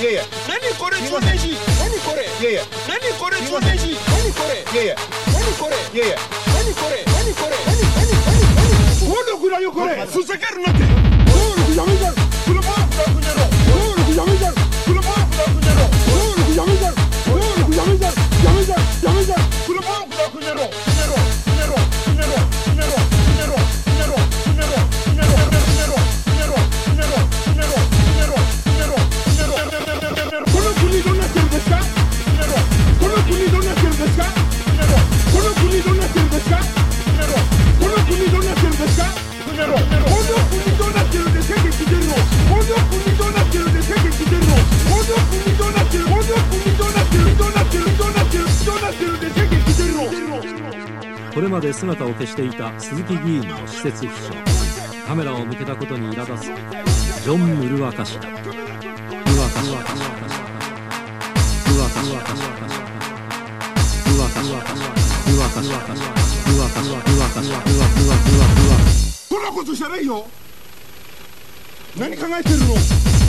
Yeah, yeah. Nani kore chone ji. Nani kore. Yeah, yeah. Nani kore chone ji. Nani kore. Yeah, yeah. Nani kore. Yeah, yeah. Nani kore. Nani kore. Nani nani nani. Wodo kura yo kore. Susekar nate. Wodo kura yo kore. で姿を消していた鈴木議員の施設秘書。カメラを向けたことに苛立つジョン・ムルワカ氏だ。ムルワカ氏。ムルワカ氏。ムルワカ氏。ムルワカ氏。ムルワカ氏。ムルワカ氏。ムルワカ氏。ムルワカ氏。ムルワカ氏。ムルワカ氏。ムルワカ氏。こんなことじゃないよ何考えてるの日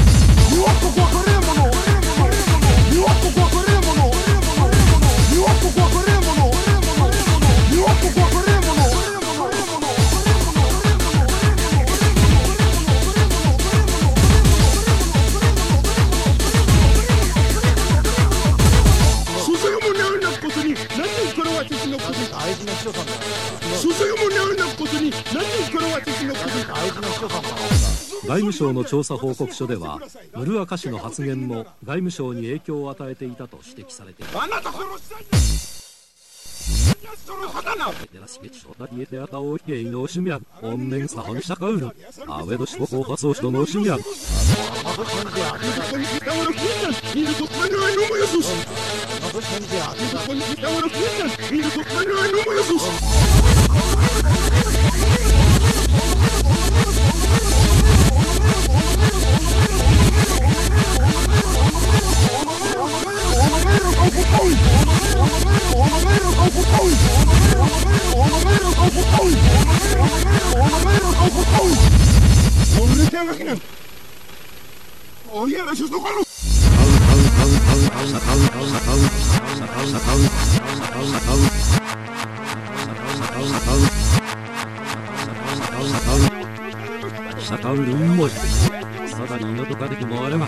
外務省の調査報告書ではムルワカ氏の発言も外務省に影響を与えていたと指摘されている。あなた殺したんです oyeras esto, Carlos? Satan rumor. Satan no toca de kimorema.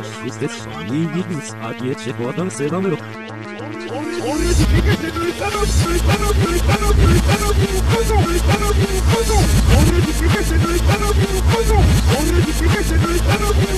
Ošviste šoni vidnic, a dječe hodan sedamero. Oređi, Cristianos, Cristianos, Cristianos, Cristianos, Cristiano, Cristiano, Cristiano. Onde edifica-se Cristiano, Cristiano. Onde edifica-se Cristiano, Cristiano.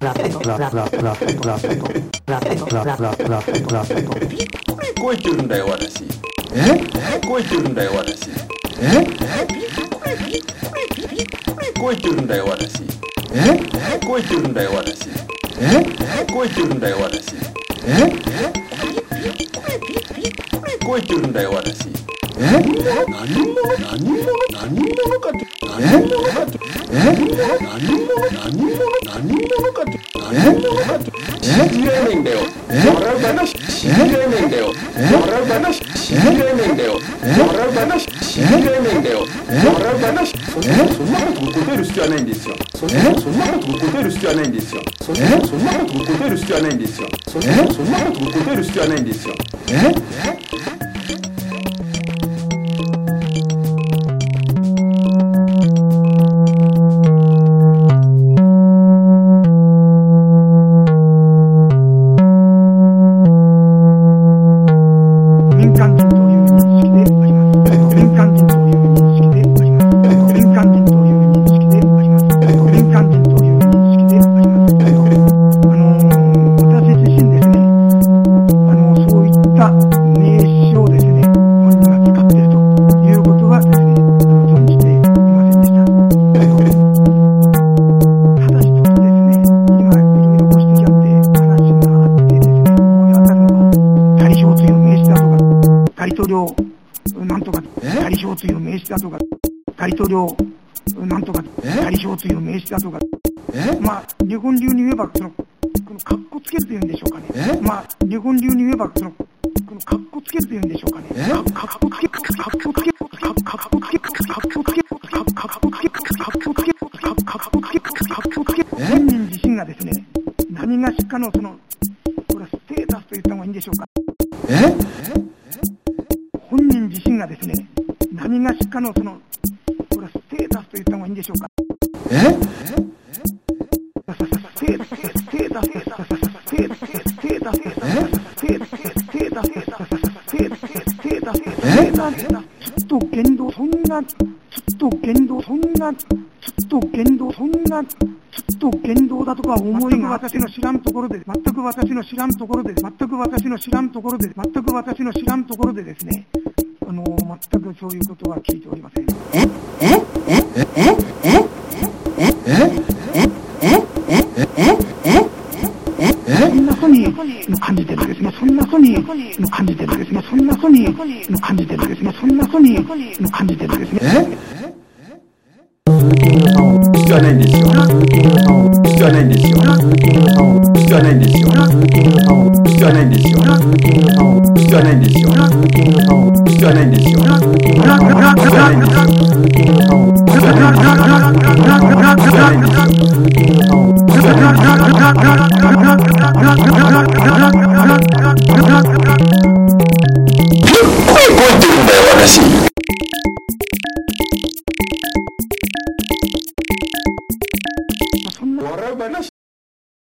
ララララララララララてるんだよ私え？超てるんだよ私えびてるんだよ私え超てるんだよ私え超てるんだよ私え超てるんだよ私え何者？何者？何者かって？何者かとえ何者何者何者かと何者かと信じられないんだよ笑う話信じられないんだよ笑う話信じられないんだよ笑う話信じられないんだよ笑う話そんなこと答える必要はないんですよそんなこと答える必要はないんですよそんなこと答える必要はないんですよそんなこと答える必要はないんですよえ？領なんとか代表という名詞だとか、大統領なんとか代表という名詞だとか、まあ、日本流に言えばその、この格好つけるというんでしょうかね。まあ、日本流に言えばその、この格好つけるというんでしょうかね。カッコつけ、カッコつけ、格好つけ、ッ好つけ、ッコつけ、格好つけ、ッ好つけ、ッコつけ、本人自身がですね、何がしかのその、これはステータスと言った方がいいんでしょうか。え？みんなしか。のその、これはステータスと言った方がいいんでしょうか。ええステータス、ステータス、ステータス、ステータス、ステータス、ステータス、ステータス、ステータス、ステータス、ちょっと言動、そんな、ちょっと言動、そんな、ちょっと言動、そんな、ちょっと言動だとか。思いが私の知らんところで、全く私の知らんところで、全く私の知らんところで、全く私の知らんところでですね、あの、全くそういうことは聞いておりません。そんなふうに感じてるですね。そんなふうに感じてるですね。そんなふうに感じてるですね。そんなふうに感じてるですね。必要はないんですよ必要はないんですよ必要ないんですよ。必要はないんですよ。必要はないんですよ。必要はないんですよ。必要ないんですよ。必要ないんですよ。必要ないんですよ。